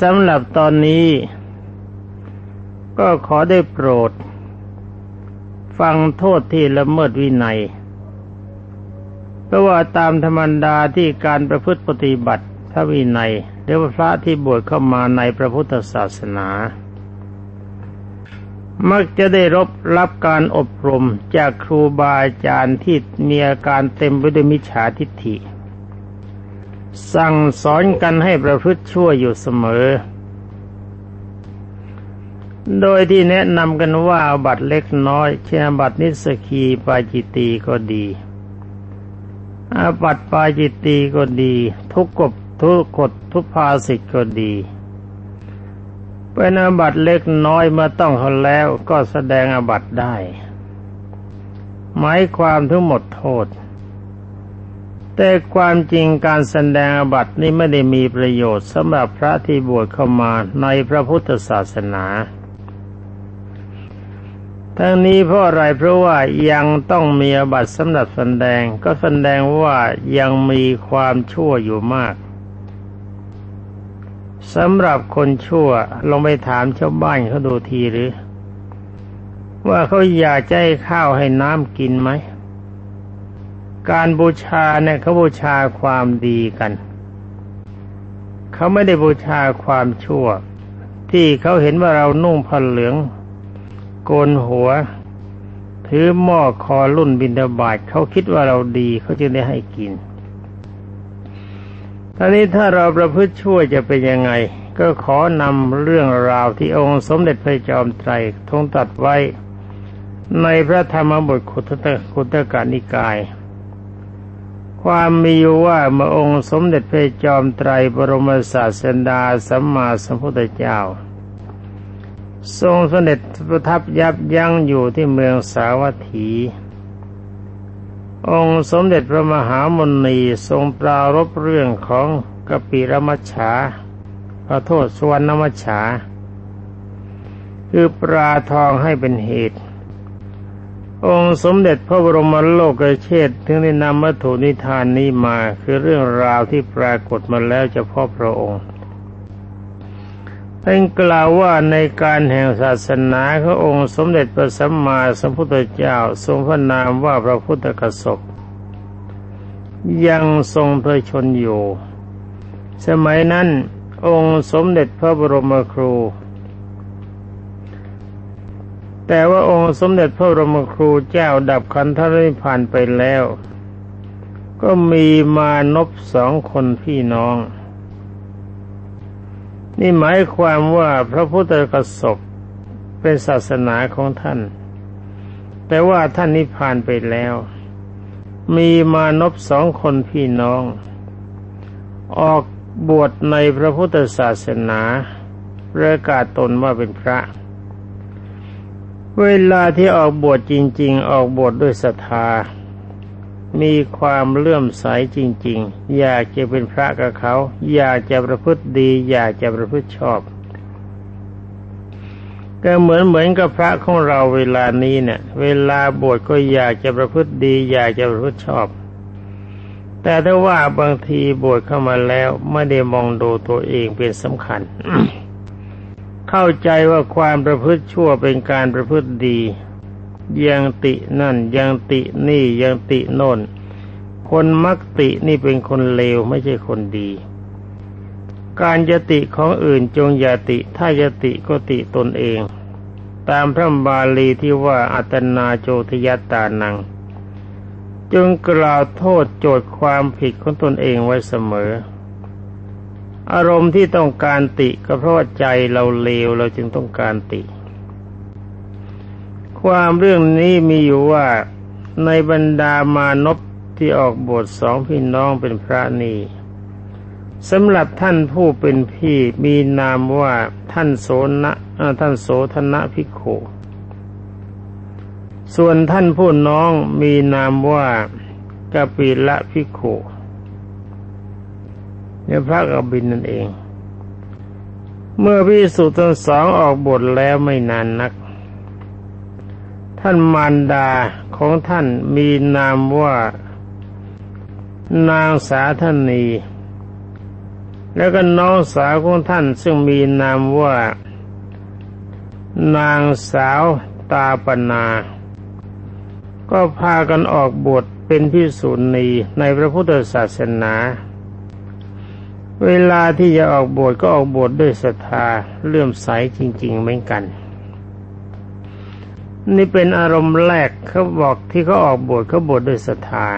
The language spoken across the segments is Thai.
สำหรับตอนนี้ ก็ขอได้โปรด ฟังโทษที่ละเมิดวินัย เพราะว่าตามธรรมดาที่การประพฤติปฏิบัติพระวินัยหรือว่าพระที่บวชเข้ามาในพระพุทธศาสนา มักจะได้รับรับการอบรมจากครูบาอาจารย์ที่มีอาการเต็มไปด้วยมิจฉาทิฏฐิ สั่งสอนกันให้ประพฤติชั่วอยู่เสมอ โดยที่แนะนำกันว่าบัตรเล็กน้อย เช่นบัตรนิสกีปาจิตีก็ดีอาบัตปาจิตีก็ดี ทุกกบทุกกฎทุกภาสิทก็ดีเป็นอาบัตเล็กน้อยมาต้องเขาแล้วก็แสดงอาบัตได้ หมายความทั้งหมดโทษ แต่ความจริงการแสดงอบัตินี้ไม่ได้มีประโยชน์สำหรับพระที่บวชเข้ามาในพระพุทธศาสนาทั้งนี้เพราะอะไรเพราะว่ายังต้องมีอบัตสำหรับแสดง ก็แสดงว่ายังมีความชั่วอยู่มากสำหรับคนชั่วลองไปถามชาวบ้านเขาดูทีหรือ ว่าเขาอยากจะให้ข้าวให้น้ำกินไหม การบูชาเนี่ยเขาบูชาความดีกัน เขาไม่ได้บูชาความชั่ว ที่เขาเห็นว่าเรานุ่งผ้าเหลือง โกนหัว ถือหม้อคอรุ่นบินดาบาดเขาคิดว่าเราดีเขาจึงได้ให้กินตอนนี้ถ้าเราประพฤติชั่วจะเป็นยังไง ก็ขอนำเรื่องราวที่องค์สมเด็จพระจอมไตรทรงตัดไว้ในพระธรรมบทขุตตะขุตกานิกาย ความมีอยู่ว่าเมื่อองค์สมเด็จพระจอมไตรบรมศาสดาสัมมาสัมพุทธเจ้า ทรงสเด็จประทับยับยั้งอยู่ที่เมืองสาวัตถี องค์สมเด็จพระมหามนีทรงปรารบเรื่องของกปิรมัชฉาขอโทษสวรรณมัชฉาคือปลาทองให้เป็นเหตุ องค์สมเด็จพระบรมโลกเชษถึงได้นำวัตถุนิทานนี้มา คือเรื่องราวที่ปรากฏมาแล้วเฉพาะพระองค์เป็นกล่าวว่าในการแห่งศาสนาขององค์สมเด็จพระสัมมาสัมพุทธเจ้าทรงพระนามว่าพระพุทธกสบยังทรงพระชนอยู่ สมัยนั้นองค์สมเด็จพระบรมครู แต่ว่าองค์สมเด็จพระบรมครูเจ้าดับขันธริพานไปแล้ว ก็มีมานพสองคนพี่น้อง นี่หมายความว่าพระพุทธกสบเป็นศาสนาของท่าน แต่ว่าท่านนิพพานไปแล้ว มีมานพสองคนพี่น้อง ออกบวชในพระพุทธศาสนาประกาศตนว่าเป็นพระ เวลาที่ออกบวชจริง ๆ ออกบวชดด้วยศรัทธา มีความเลื่อมใสจริง ๆ อยากจะเป็นพระกับเขา อยากจะประพฤติดี อยากจะประพฤติชอบ ก็เหมือนเหมือนกับพระของเราเวลานี้เนี่ย เวลาบวชก็อยากจะประพฤติดี อยากจะประพฤติชอบ แต่ถ้าว่าบางทีบวชเข้ามาแล้วไม่ได้มองดูตัวเองเป็นสำคัญ เข้าใจว่าความประพฤติชั่วเป็นการประพฤติดี ยังตินั่นยังตินี่ยังติโน่น คนมักตินี่เป็นคนเลวไม่ใช่คนดี การยติของอื่นจงยาติ ถ้าจะติก็ติตนเอง ตามพระบาลีที่ว่าอัตนาโจทยตานัง จึงกล่าวโทษโจทย์ความผิดของตนเองไว้เสมอ อารมณ์ที่ต้องการติก็เพราะใจเราเลวเราจึงต้องการติ ความเรื่องนี้มีอยู่ว่าในบรรดามานพที่ออกบทสองพี่น้องเป็นพระนี่สำหรับท่านผู้เป็นพี่มีนามว่าท่านโสนะท่านโสธนะพิโขส่วนท่านผู้น้องมีนามว่ากปิละพิโข เนี่ยพระกบินนั่นเอง เมื่อพิสุทั้งสองออกบทแล้วไม่นานนัก ท่านมารดาของท่านมีนามว่า นางสาธนี แล้วก็น้องสาวของท่านซึ่งมีนามว่า นางสาวตาปนา ก็พากันออกบวชเป็นพิสุณีในพระพุทธศาสนา เวลาที่จะออกบวชก็ออกบวชดด้วยศรัทธาเลื่อมใสจริง ๆ เหมือนกัน นี่เป็นอารมณ์แรกเขาบอกที่เขาออกบวชเขาบวชดด้วยศรัทธา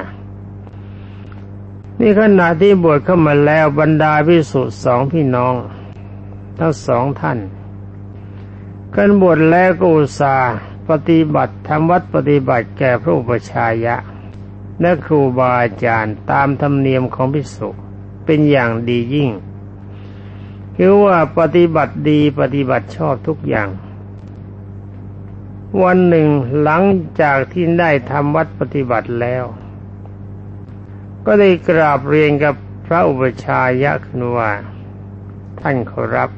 นี่ขณะที่บวชเข้ามาแล้วบรรดาพิสุสองพี่น้องทั้งสองท่านกันบวชแล้วก็อุตสาปฏิบัติทำวัดปฏิบัติแก่พระอุปชายะและครูบาอาจารย์ตามธรรมเนียมของพิสุ เป็นอย่างดียิ่ง คือว่าปฏิบัติดีปฏิบัติชอบทุกอย่าง วันหนึ่งหลังจากที่ได้ทำวัดปฏิบัติแล้ว ก็ได้กราบเรียนกับพระอุปชายะคุณว่า ท่านขอรับ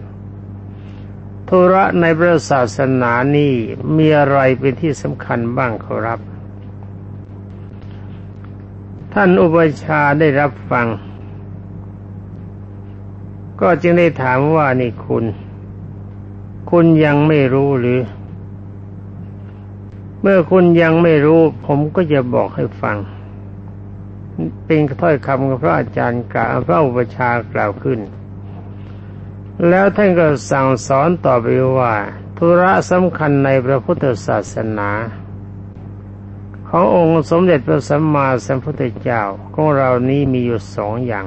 ธุระในพระศาสนานี้มีอะไรเป็นที่สำคัญบ้างขอรับ ท่านอุปชาได้รับฟัง ก็จึงได้ถามว่านี่คุณ คุณยังไม่รู้หรือ เมื่อคุณยังไม่รู้ ผมก็จะบอกให้ฟัง เป็นถ้อยคำของพระอาจารย์กล่าวพระอุปชากล่าวขึ้น แล้วท่านก็สั่งสอนต่อไปว่าธุระสำคัญในพระพุทธศาสนาขององค์สมเด็จพระสัมมาสัมพุทธเจ้าของเรานี้มีอยู่สองอย่าง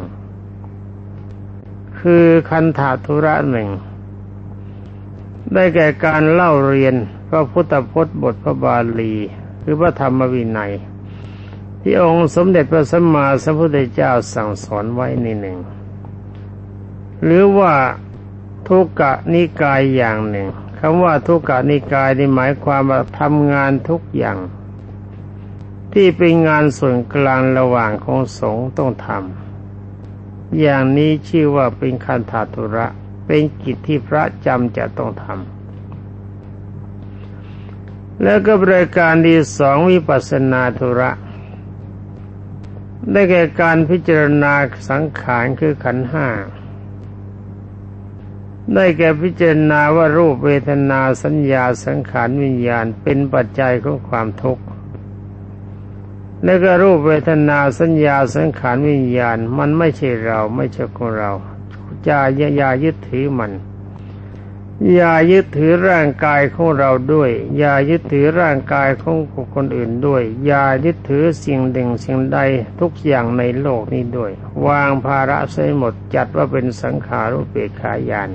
คือคันธาธุระหนึ่ง ได้แก่การเล่าเรียนพระพุทธพจน์บทพระบาลีหรือพระธรรมวินัย ที่องค์สมเด็จพระสัมมาสัมพุทธเจ้าสั่งสอนไว้ในหนึ่ง หรือว่าทุกกะนิกายอย่างหนึ่งคำว่าทุกกะนิกายนี่หมายความว่าทำงานทุกอย่าง ที่เป็นงานส่วนกลางระหว่างของสงฆ์ต้องทำ อย่างนี้ชื่อว่าเป็นคันธาตุระ เป็นกิจที่พระจำจะต้องทำแล้วก็บริการที่สองวิปัสสนาธุระ ได้แก่การพิจารณาสังขารคือขันห้าได้แก่พิจารณาว่ารูปเวทนาสัญญาสังขารวิญญาณเป็นปัจจัยของความทุกข์ และก็รูปเวทนาสัญญาสังขารวิญญาณ มันไม่ใช่เราไม่ใช่ของเราจะอย่ายึดถือมัน อย่ายึดถือร่างกายของเราด้วย อย่ายึดถือร่างกายของคนอื่นด้วย อย่ายึดถือสิ่งหนึ่งสิ่งใดทุกอย่างในโลกนี้ด้วย วางภาระใช้หมดจัดว่าเป็นสังขารุเปกขายาน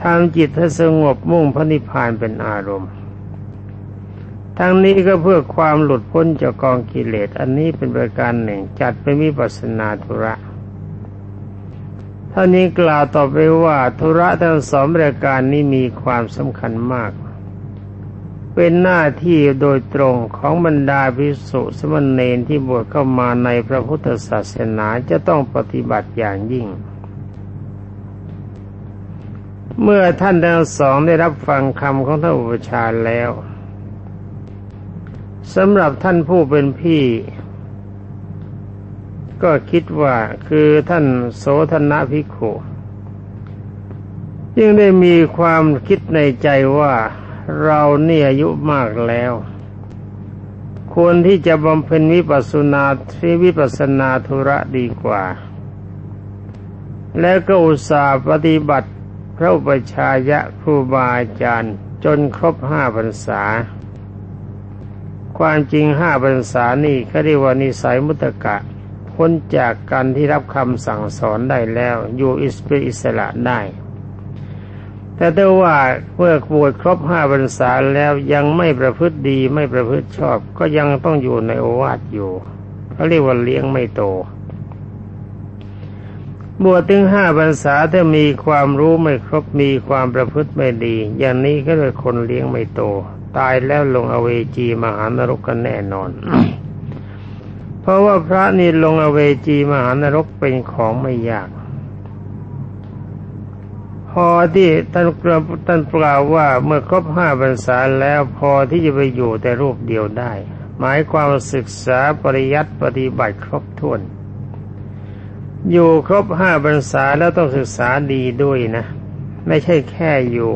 ทำจิตให้สงบมุ่งพระนิพพานเป็นอารมณ์ ทั้งนี้ก็เพื่อความหลุดพ้นจากกองกิเลส อันนี้เป็นประการหนึ่ง จัดเป็นวิปัสสนาธุระท่านี้กล่าวต่อไปว่าธุระทั้งสองรายการนี้มีความสำคัญมาก เป็นหน้าที่โดยตรงของบรรดาภิกษุสมณเณรที่บวชเข้ามาในพระพุทธศาสนาจะต้องปฏิบัติอย่างยิ่งเมื่อท่านทั้งสองได้รับฟังคำของท่านอุปชาแล้ว สำหรับท่านผู้เป็นพี่ ก็คิดว่าคือท่านโสธนะภิกขุยังได้มีความคิดในใจว่าเราเนี่ยอายุมากแล้ว ควรที่จะบำเพ็ญวิปัสสนาที่วิปัสสนาธุระดีกว่า แล้วก็อุตส่าห์ปฏิบัติพระอุปชายะครูบาอาจารย์ จนครบห้าพรรษา ความจริงห้าพรรษานี่เขาเรียกว่านิสัยมุตกะ พ้นจากการที่รับคำสั่งสอนได้แล้ว อยู่อิสปิอิสระได้ แต่ถ้าว่าเมื่อบวชครบห้าพรรษาแล้วยังไม่ประพฤติดีไม่ประพฤติชอบ ก็ยังต้องอยู่ในโอวาทอยู่เขาเรียกว่าเลี้ยงไม่โตบวชถึงห้าพรรษาถ้ามีความรู้ไม่ครบมีความประพฤติไม่ดี อย่างนี้ก็เลยคนเลี้ยงไม่โต ตายแล้วลงอเวจีมหานรกกันแน่นอน เพราะว่าพระนี่ลงอเวจีมหานรกเป็นของไม่ยากพอที่ท่านท่านกล่าวว่าเมื่อครบห้าพรรษาแล้วพอที่จะไปอยู่แต่รูปเดียวได้ หมายความศึกษาปริยัติปฏิบัติครบถ้วน อยู่ครบห้าพรรษาแล้วต้องศึกษาดีด้วยนะ ไม่ใช่แค่อยู่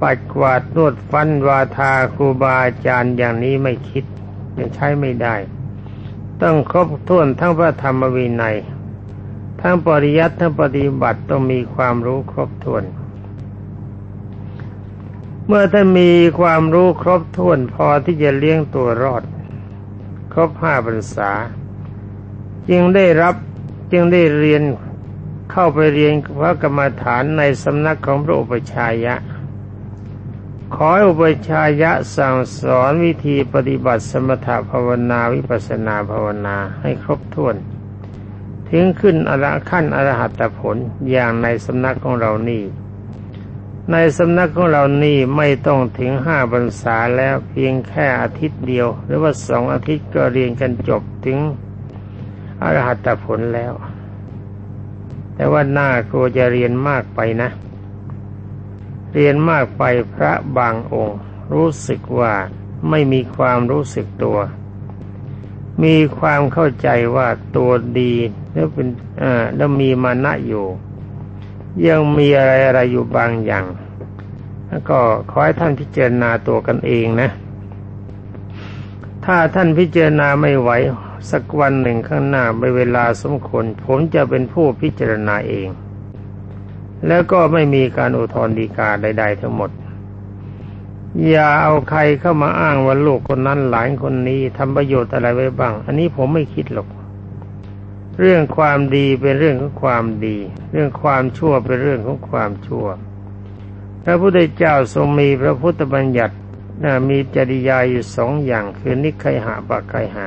ปัดกวาดนวดฟันวาทาครูบาอาจารย์อย่างนี้ไม่คิดยังใช้ไม่ได้ ต้องครบถ้วนทั้งพระธรรมวินัย ทั้งปริยัติทั้งปฏิบัติต้องมีความรู้ครบถ้วน เมื่อท่านมีความรู้ครบถ้วนพอที่จะเลี้ยงตัวรอด ครบห้าพรรษา จึงได้รับจึงได้เรียนเข้าไปเรียนพระกรรมฐานในสำนักของพระอุปชายะ ขออุปชายะสั่งสอนวิธีปฏิบัติสมถภาวนาวิปัสนาภาวนาให้ครบถ้วน ถึงขึ้นอรขั้นอรหัตผลอย่างในสำนักของเรานี่ ในสำนักของเรานี่ไม่ต้องถึงห้าพรรษาแล้วเพียงแค่อาทิตย์เดียว หรือว่าสองอาทิตย์ก็เรียนกันจบถึงอรหัตผลแล้ว แต่ว่าหน้ากลัวจะเรียนมากไปนะ เรียนมากไปพระบางองค์ รู้สึกว่าไม่มีความรู้สึกตัว มีความเข้าใจว่าตัวดีแล้วเป็นอ่าแล้วมีมานะอยู่ ยังมีอะไรอะไรอยู่บางอย่าง แล้วก็ขอให้ท่านพิจารณาตัวกันเองนะ ถ้าท่านพิจารณาไม่ไหวสักวันหนึ่งข้างหน้าไปเวลาสมควรผมจะเป็นผู้พิจารณาเอง แล้วก็ไม่มีการอุทธรณ์ดีกาใด ๆ ทั้งหมด อย่าเอาใครเข้ามาอ้างว่าลูกคนนั้นหลานคนนี้ทำประโยชน์อะไรไว้บ้าง อันนี้ผมไม่คิดหรอก เรื่องความดีเป็นเรื่องของความดี เรื่องความชั่วเป็นเรื่องของความชั่ว พระพุทธเจ้าทรงมีพระพุทธบัญญัติมีจริยาอยู่สองอย่างคือนิคยหะปะไคหะ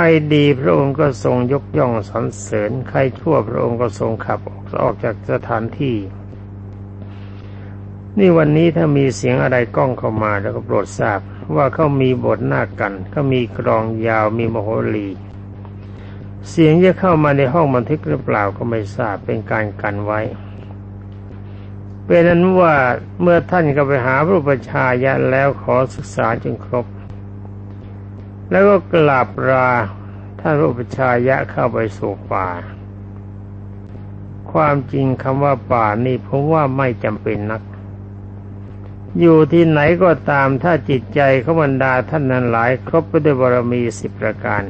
ครดีพระองค์ก็ทรงยกย่องสรรเสริญ ใครชั่วพระองค์ก็ทรงขับออกจากสถานที่ นี่วันนี้ถ้ามีเสียงอะไรกล้องเข้ามาแล้วก็โปรดทราบ ว่าเขามีบทหน้ากันเขามีกรองยาวมีมโหรีเสียงจะเข้ามาในห้องบันทึกหรือเปล่าก็ไม่ทราบเป็นการกันไว้เป็นนั้นว่าเมื่อท่านก็ไปหาพระประชายะแล้วขอศึกษาจนครบ แล้วก็กราบราท่านรูปชายะเข้าไปสู่ป่า ความจริงคำว่าป่านี่ผมว่าไม่จำเป็นนัก อยู่ที่ไหนก็ตามถ้าจิตใจเขาบรรดาท่านนั้นหลาย ครบไปด้วยบารมีสิบประการ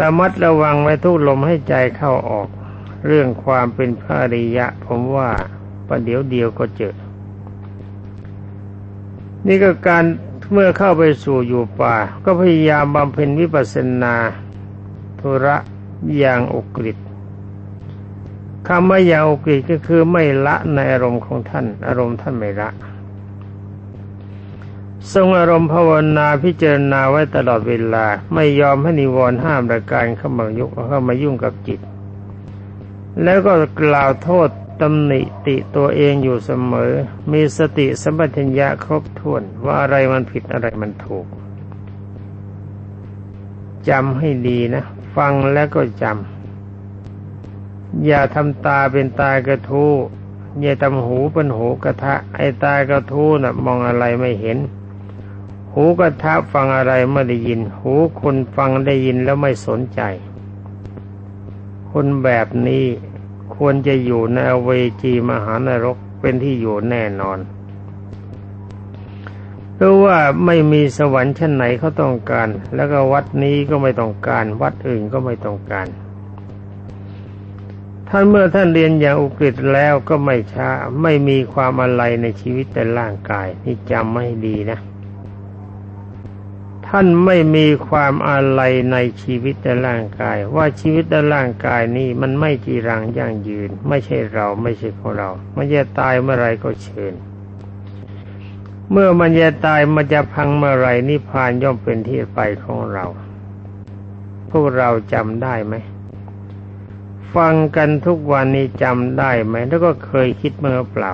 ระมัดระวังไว้ทุกลมให้ใจเข้าออก เรื่องความเป็นพระริยะ ผมว่าประเดี๋ยวเดียวก็เจอ นี่ก็การ เมื่อเข้าไปสู่อยู่ป่า ก็พยายามบำเพ็ญวิปัสสนาธุระอย่างอุกฤษคำว่าอย่างอุกฤษก็คือไม่ละในอารมณ์ของท่าน อารมณ์ท่านไม่ละ ทรงอารมณ์ภาวนาพิจารณาไว้ตลอดเวลา ไม่ยอมให้นิวรณ์ห้ามประการเข้ามายุเข้ามายุ่งกับจิต แล้วก็กล่าวโทษ ตำหนิติตัวเองอยู่เสมอ มีสติสัมปชัญญะครบถ้วนว่าอะไรมันผิดอะไรมันถูกจำให้ดีนะ ฟังแล้วก็จำอย่าทำตาเป็นตากระทู้อย่าทำหูเป็นหูกระทะ ไอ้ตากระทู้นะ่ะมองอะไรไม่เห็น หูกระทะฟังอะไรไม่ได้ยิน หูคนฟังได้ยินแล้วไม่สนใจ คนแบบนี้ ควรจะอยู่ในเวจีมหานรกเป็นที่อยู่แน่นอนเพราะว่าไม่มีสวรรค์ชั้นไหนเขาต้องการ แล้วก็วัดนี้ก็ไม่ต้องการ วัดอื่นก็ไม่ต้องการ ท่านเมื่อท่านเรียนอย่างอุกฤษแล้วก็ไม่ช้า ไม่มีความอะไรในชีวิตแต่ร่างกาย นี่จำไม่ดีนะ ท่านไม่มีความอะไรในชีวิตและร่างกาย ว่าชีวิตและร่างกายนี้มันไม่จีรังยั่งยืน ไม่ใช่เราไม่ใช่ของเรา มันจะตายเมื่อไรก็เชิญ เมื่อมันจะตายมันจะพังเมื่อไรนิพพานย่อมเป็นที่ไปของเรา พวกเราจำได้ไหมฟังกันทุกวันนี้จำได้ไหม แล้วก็เคยคิดเมื่อเปล่า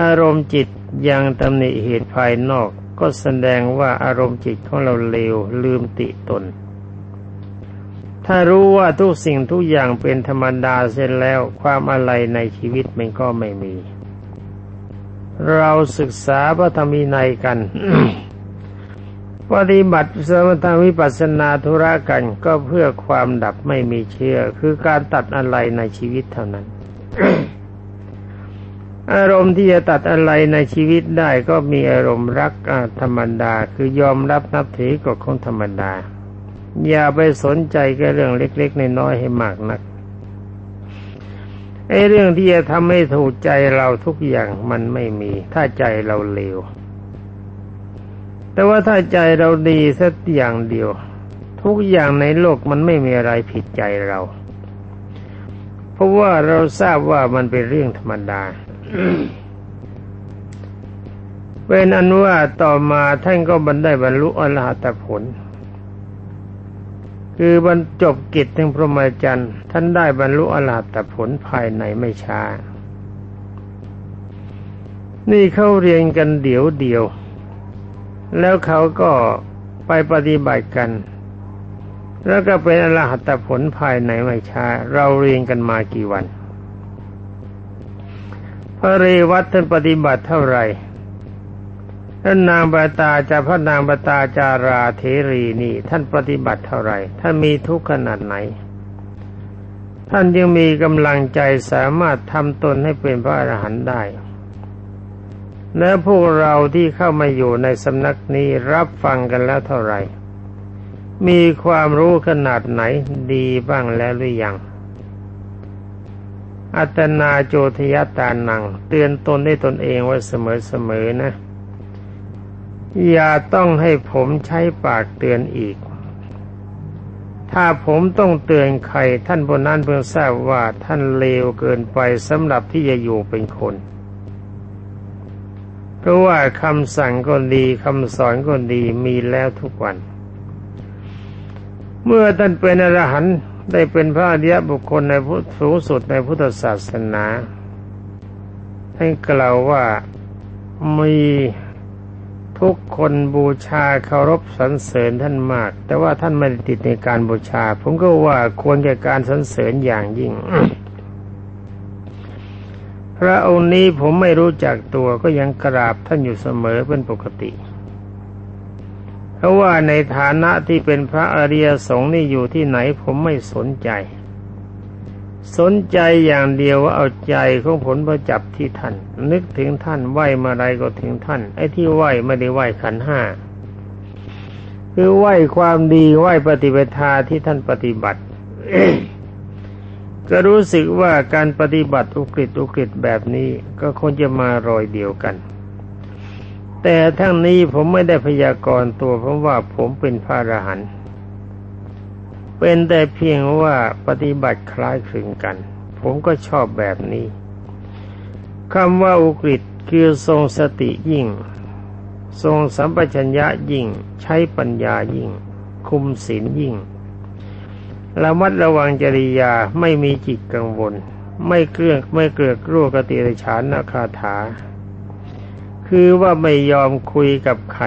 อารมณ์จิตยังตำหนิเหตุภายนอก ก็แสดงว่าอารมณ์จิตของเราเลวลืมติตน ถ้ารู้ว่าทุกสิ่งทุกอย่างเป็นธรรมดาเสร็จแล้วความอะไรในชีวิตมันก็ไม่มี เราศึกษาพระธรรมีนัยกันปฏิบัติสมถวิปัสสนาธุระกันก็เพื่อความดับไม่มีเชื่อ คือการตัดอะไรในชีวิตเท่านั้น อารมณ์ที่จะตัดอะไรในชีวิตได้ก็มีอารมณ์รักธรรมดา คือยอมรับนับถือกฎของธรรมดา อย่าไปสนใจแค่เรื่องเล็กๆน้อยๆให้มากนักไอ้เรื่องที่จะทำให้ถูกใจเราทุกอย่างมันไม่มี ถ้าใจเราเลว แต่ว่าถ้าใจเราดีสักอย่างเดียว ทุกอย่างในโลกมันไม่มีอะไรผิดใจเรา เพราะว่าเราทราบว่ามันเป็นเรื่องธรรมดา เป็นอันว่าต่อมาท่านก็บรรได้บรรลุอรหัตผล คือบรรจบกิจถึงพรหมจรรย์ท่านได้บรรลุอรหัตผลภายในไม่ช้า นี่เขาเรียนกันเดี๋ยวเดียว แล้วเขาก็ไปปฏิบัติกัน แล้วก็เป็นอรหัตผลภายในไม่ช้า เราเรียนกันมากี่วัน พระเรวัตท่านปฏิบัติเท่าไหร่ท่านนางบาตาจาพระนางบาตาจาราเทรีนี่ ท่านปฏิบัติเท่าไหร่ท่านมีทุกข์ขนาดไหน ท่านยังมีกำลังใจสามารถทำตนให้เป็นพระอรหันต์ได้และพวกเราที่เข้ามาอยู่ในสำนักนี้รับฟังกันแล้วเท่าไหร่ มีความรู้ขนาดไหนดีบ้างแล้วหรือยัง อัตนาโจทยตานัง เตือนตนได้ตนเองไว้เสมอๆนะ อย่าต้องให้ผมใช้ปากเตือนอีก ถ้าผมต้องเตือนใคร ท่านบนนั้นเพิ่งทราบว่าท่านเลวเกินไปสำหรับที่จะอยู่เป็นคนเพราะว่าคำสั่งก็ดีคำสอนก็ดีมีแล้วทุกวัน เมื่อท่านเป็นอรหันต์ ได้เป็นพระอริยบุคคลในพุทธสูงสุดในพุทธศาสนาท่านกล่าวว่ามีทุกคนบูชาเคารพสรรเสริญท่านมาก แต่ว่าท่านไม่ติดในการบูชา ผมก็ว่าควรแก่การสรรเสริญอย่างยิ่ง พระองค์นี้ผมไม่รู้จักตัวก็ยังกราบท่านอยู่เสมอเป็นปกติ เพราะว่าในฐานะที่เป็นพระอริยสงฆ์นี่อยู่ที่ไหนผมไม่สนใจ สนใจอย่างเดียวว่าเอาใจของผลประจับที่ท่าน นึกถึงท่านไหวมาไรก็ถึงท่าน ไอ้ที่ไหวไม่ได้ไหวขันห้าคือไหวความดีไหวปฏิปทาที่ท่านปฏิบัติก็รู้สึกว่าการปฏิบัติอุกฤษอุกฤษแบบนี้ก็คงจะมารอยเดียวกัน แต่ทั้งนี้ผมไม่ได้พยากรณ์ตัวเพราะว่าผมเป็นพระอรหันต์เป็นแต่เพียงว่าปฏิบัติคล้ายคลึงกัน ผมก็ชอบแบบนี้คำว่าอุกฤษคือทรงสติยิ่ง ทรงสัมปชัญญะยิ่ง ใช้ปัญญายิ่ง คุมศีลยิ่งระมัดระวังจริยาไม่มีจิตกังวล ไม่เกลื่อนไม่เกลือกรั่วกติรฉานนาคาถา คือว่าไม่ยอมคุยกับใคร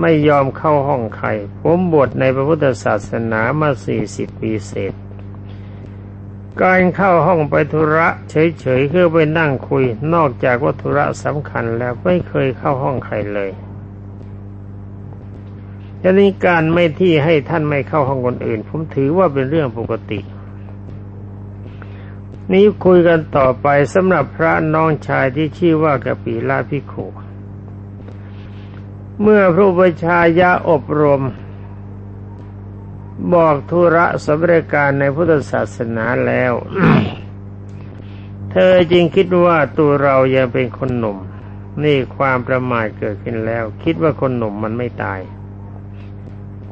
ไม่ยอมเข้าห้องใคร ผมบวชในพระพุทธศาสนามาสี่สิบปีเศษ การเข้าห้องไปธุระ เฉยๆคือไปนั่งคุย นอกจากว่าธุระสำคัญแล้วไม่เคยเข้าห้องใครเลยฉะนี้การไม่ที่ให้ท่านไม่เข้าห้องคนอื่น ผมถือว่าเป็นเรื่องปกติ นี้คุยกันต่อไปสำหรับพระน้องชายที่ชื่อว่ากปีลาพิโคเมื่อพระอุปชายะอบรม บอกธุระสำเร็จการในพุทธศาสนาแล้ว เธอจริงคิดว่าตัวเรายังเป็นคนหนุ่ม นี่ความประมาทเกิดขึ้นแล้ว คิดว่าคนหนุ่มมันไม่ตาย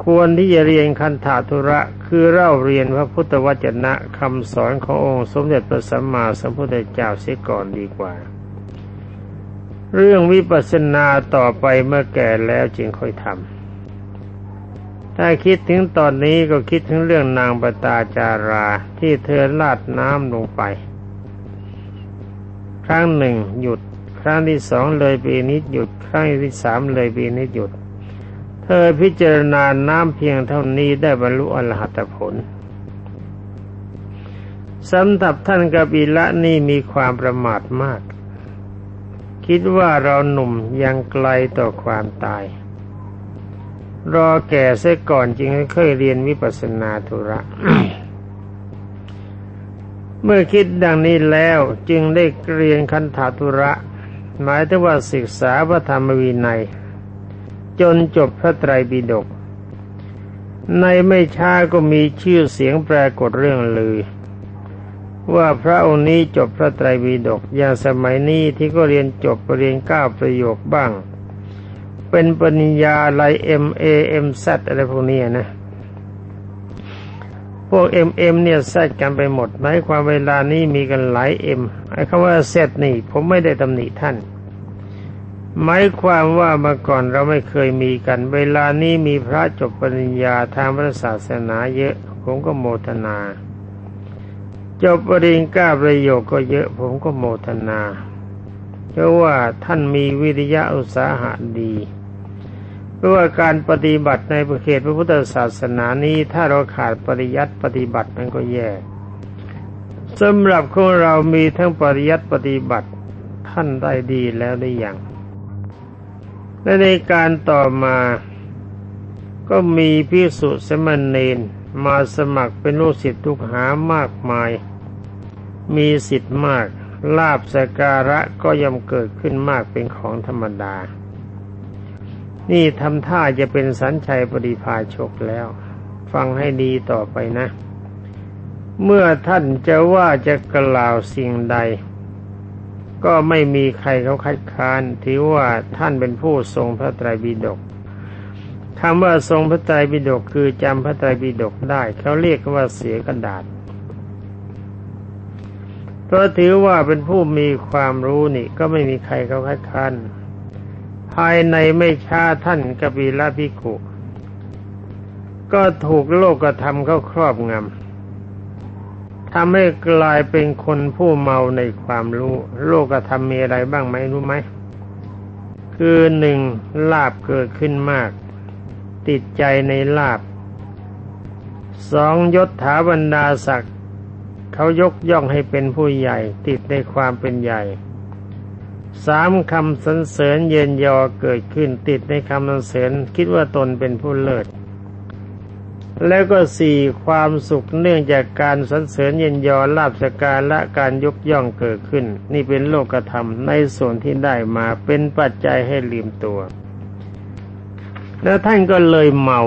ควรที่จะเรียนคันธาธุระคือเล่าเรียนพระพุทธวจนะคำสอนขององค์สมเด็จพระสัมมาสัมพุทธเจ้าเสียก่อนดีกว่า เรื่องวิปัสสนาต่อไปเมื่อแก่แล้วจึงค่อยทำถ้าคิดถึงตอนนี้ก็คิดถึงเรื่องนางปตาจาราที่เธอลาดน้ำลงไป ครั้งหนึ่งหยุด ครั้งที่สองเลยปีนิดหยุด ครั้งที่สามเลยปีนิดหยุด เธอพิจารณาน้ำเพียงเท่านี้ได้บรรลุอรหัตผลสำหรับท่านกบิละนี่มีความประมาทมาก คิดว่าเราหนุ่มยังไกลต่อความตาย รอแก่เสียก่อนจึงเคยเรียนวิปัสสนาธุระ เมื่อคิดดังนี้แล้วจึงได้เรียนคันธาธุระ หมายถึงว่าศึกษาพระธรรมวินัย จนจบพระไตรปิฎกในไม่ช้าก็มีชื่อเสียงปรากฏเรื่องลือ ว่าพระองค์นี้จบพระไตรปิฎกอย่างสมัยนี้ที่ก็เรียนจบเรียนเก้าประโยคบ้าง เป็นปริญญาลาย MA MSc อะไรพวกนี้นะพวก M M เนี่ยแซดกันไปหมดหมายความเวลานี้มีกันหลาย M ไอ้คำว่าแซดนี่ ผมไม่ได้ตำหนิท่าน หมายความว่าเมื่อก่อนเราไม่เคยมีกัน เวลานี้มีพระจบปริญญาทางพระศาสนาเยอะ ผมก็โมทนา จบปริญญาประโยคก็เยอะ ผมก็โมทนาเพราะว่าท่านมีวิทยาอุตสาหะดีเพราะว่าการปฏิบัติในประเขตพระพุทธศาสนานี้ ถ้าเราขาดปริยัติปฏิบัติมันก็แย่สำหรับของเรามีทั้งปริยัติปฏิบัติท่านได้ดีแล้วได้อย่าง และในการต่อมา ก็มีพิสุสมณเณรมาสมัครเป็นลูกศิษย์ทุกหามากมาย มีสิทธิ์มากลาบสการะก็ย่อมเกิดขึ้นมากเป็นของธรรมดา นี่ทำท่าจะเป็นสัญชัยปริพาชกแล้ว ฟังให้ดีต่อไปนะ เมื่อท่านจะว่าจะกล่าวสิ่งใด ก็ไม่มีใครเขาคัดค้านถือว่าท่านเป็นผู้ทรงพระไตรปิฎกคำว่าทรงพระไตรปิฎกคือจำพระไตรปิฎกได้ เขาเรียกว่าเสียกระดาษเพราะถือว่าเป็นผู้มีความรู้นี่ ก็ไม่มีใครเขาคัดค้านภายในไม่ช้าท่านกบิลพิกุก็ถูกโลกกระทำเขาครอบงำ ทำให้กลายเป็นคนผู้เมาในความรู้ โลกธรรมมีอะไรบ้างไหมรู้ไหม คือหนึ่งลาบเกิดขึ้นมาก ติดใจในลาบสองยศถาบรรดาศักดิ์เขายกย่องให้เป็นผู้ใหญ่ ติดในความเป็นใหญ่สามคำสรรเสริญเย็นยอเกิดขึ้นติดในคำสรรเสริญคิดว่าตนเป็นผู้เลิศ แล้วก็สี่ความสุขเนื่องจากการสรรเสริญเย็นยอลาบสการและการยกย่องเกิดขึ้น นี่เป็นโลกธรรมในส่วนที่ได้มาเป็นปัจจัยให้ลืมตัว แล้วท่านก็เลยเมา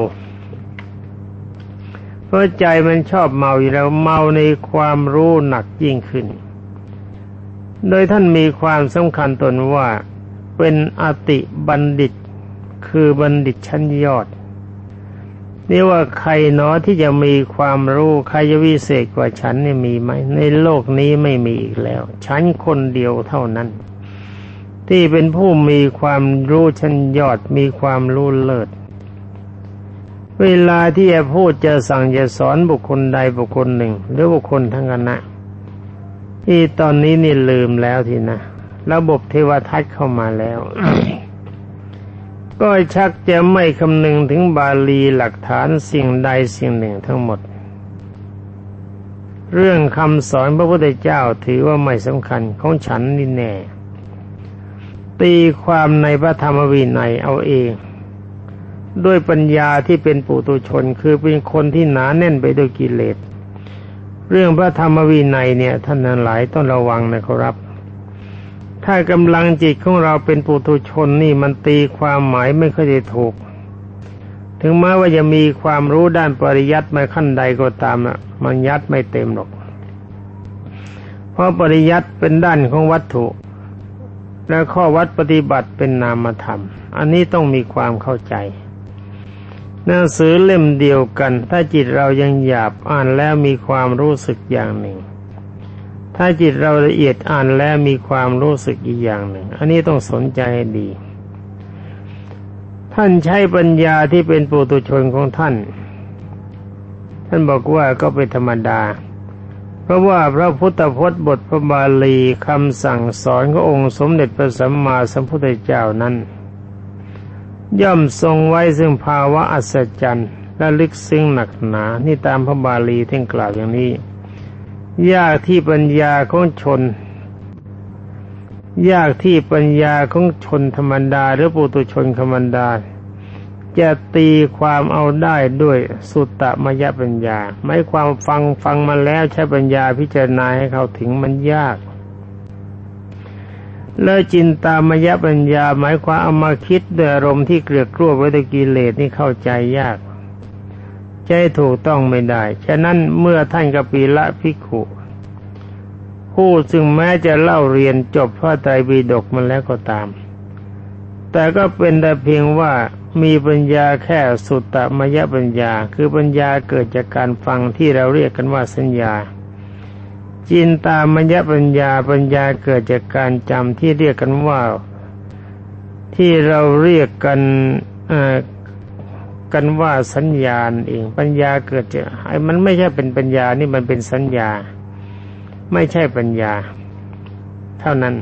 เพราะใจมันชอบเมาอยู่แล้วเมาในความรู้หนักยิ่งขึ้น โดยท่านมีความสำคัญตนว่าเป็นอติบัณฑิต คือบัณฑิตชั้นยอด นี่ว่าใครเนาะที่จะมีความรู้ใครจะวิเศษกว่าฉันนี่มีไหมในโลกนี้ไม่มีอีกแล้ว ฉันคนเดียวเท่านั้น ที่เป็นผู้มีความรู้ชั้นยอดมีความรู้เลิศเวลาที่จะพูดจะสั่งจะสอนบุคคลใดบุคคลหนึ่ง หรือบุคคลทั้งคณะที่ตอนนี้นี่ลืมแล้วทีนะ ระบบเทวทัศน์เข้ามาแล้ว ก็ชักจะไม่คำนึงถึงบาลีหลักฐานสิ่งใดสิ่งหนึ่งทั้งหมด เรื่องคำสอนพระพุทธเจ้าถือว่าไม่สำคัญของฉันนี่แน่ ตีความในพระธรรมวินัยเอาเอง ด้วยปัญญาที่เป็นปุตุชนคือเป็นคนที่หนาแน่นไปด้วยกิเลส เรื่องพระธรรมวินัยเนี่ยท่านนั้นหลายต้องระวังนะครับ ถ้ากำลังจิตของเราเป็นปุถุชนนี่มันตีความหมายไม่ค่อยจะถูก ถึงแม้ว่าจะมีความรู้ด้านปริยัติมาขั้นใดก็ตามอะ มันยัดไม่เต็มหรอก เพราะปริยัติเป็นด้านของวัตถุ และข้อวัดปฏิบัติเป็นนามธรรม อันนี้ต้องมีความเข้าใจหนังสือเล่มเดียวกัน ถ้าจิตเรายังหยาบอ่านแล้วมีความรู้สึกอย่างหนึ่ง ถ้าจิตเราละเอียดอ่านแล้วมีความรู้สึกอีกอย่างหนึ่ง อันนี้ต้องสนใจให้ดี ท่านใช้ปัญญาที่เป็นปุตุชนของท่าน ท่านบอกว่าก็เป็นธรรมดา เพราะว่าพระพุทธพจน์บทพระบาลีคำสั่งสอนขององค์สมเด็จพระสัมมาสัมพุทธเจ้านั้น ย่อมทรงไว้ซึ่งภาวะอัศจรรย์และลึกซึ้งหนักหนา นี่ตามพระบาลีท่านกล่าวอย่างนี้ ยากที่ปัญญาของชน ยากที่ปัญญาของชนธรรมดา หรือปุตุชนธรรมดา จะตีความเอาได้ด้วยสุตตมยปัญญาไม่ความฟังฟังมาแล้วใช้ปัญญาพิจารณาให้เขาถึงมันยากแล้วจินตามยปัญญาหมายความเอามาคิดด้วยอารมณ์ที่เกลือกกลัวไว้ด้วยกิเลสนี่เข้าใจยาก ใจถูกต้องไม่ได้ ฉะนั้นเมื่อท่านกปีละพิกขุผู้ซึ่งแม้จะเล่าเรียนจบพระไตรปิฎกมาแล้วก็ตาม แต่ก็เป็นแต่เพียงว่ามีปัญญาแค่สุตตมยปัญญา คือปัญญาเกิดจากการฟังที่เราเรียกกันว่าสัญญา จินตามยปัญญาปัญญาเกิดจากการจำที่เรียกกันว่า ที่เราเรียกกัน กันว่าสัญญาเองปัญญาเกิดจากไอ้มันไม่ใช่เป็นปัญญานี่มันเป็นสัญญา ไม่ใช่ปัญญา เท่านั้น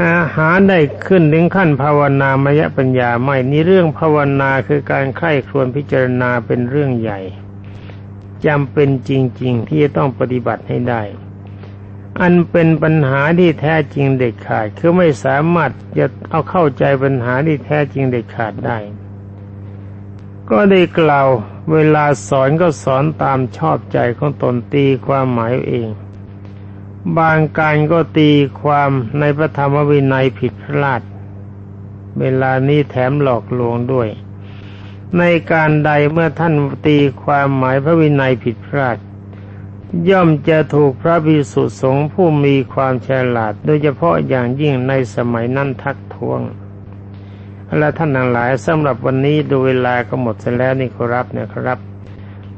อาหาได้ขึ้นถึงขั้นภาวนามยปัญญาไม่นี่เรื่องภาวนาคือการใคร่ครวญพิจารณาเป็นเรื่องใหญ่จำเป็นจริง ๆ ที่จะต้องปฏิบัติให้ได้ อันเป็นปัญหาที่แท้จริงเด็ดขาด คือไม่สามารถจะเอาเข้าใจปัญหาที่แท้จริงเด็ดขาดได้ ก็ได้กล่าวเวลาสอนก็สอนตามชอบใจของตนตีความหมายเอง บางการก็ตีความในพระธรรมวินัยผิดพลาด เวลานี้แถมหลอกลวงด้วย ในการใดเมื่อท่านตีความหมายพระวินัยผิดพลาด ย่อมจะถูกพระภิกษุสงฆ์ผู้มีความฉลาด โดยเฉพาะอย่างยิ่งในสมัยนั้นทักท้วงและท่านทั้งหลายสำหรับวันนี้ดูเวลาก็หมดเสร็จแล้วนี่ครับเนี่ยครับ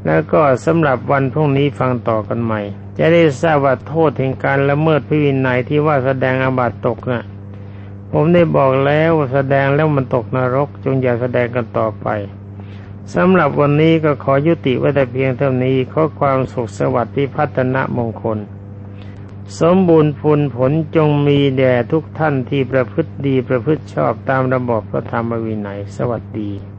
แล้วก็สำหรับวันพรุ่งนี้ฟังต่อกันใหม่ จะได้ทราบว่าโทษแห่งการละเมิดพระวินัยที่ว่าแสดงอาบัติตกนะ่ะ ผมได้บอกแล้วแสดงแล้วมันตกนรกจงอย่าแสดงกันต่อไป สำหรับวันนี้ก็ขอยุติไว้แต่เพียงเท่านี้ขอความสุขสวัสดิ์พิพัฒนมงคล สมบูรณ์ผลผลจงมีแด่ทุกท่านที่ประพฤติดีประพฤติชอบตามระบบพระธรรมวินัย สวัสดี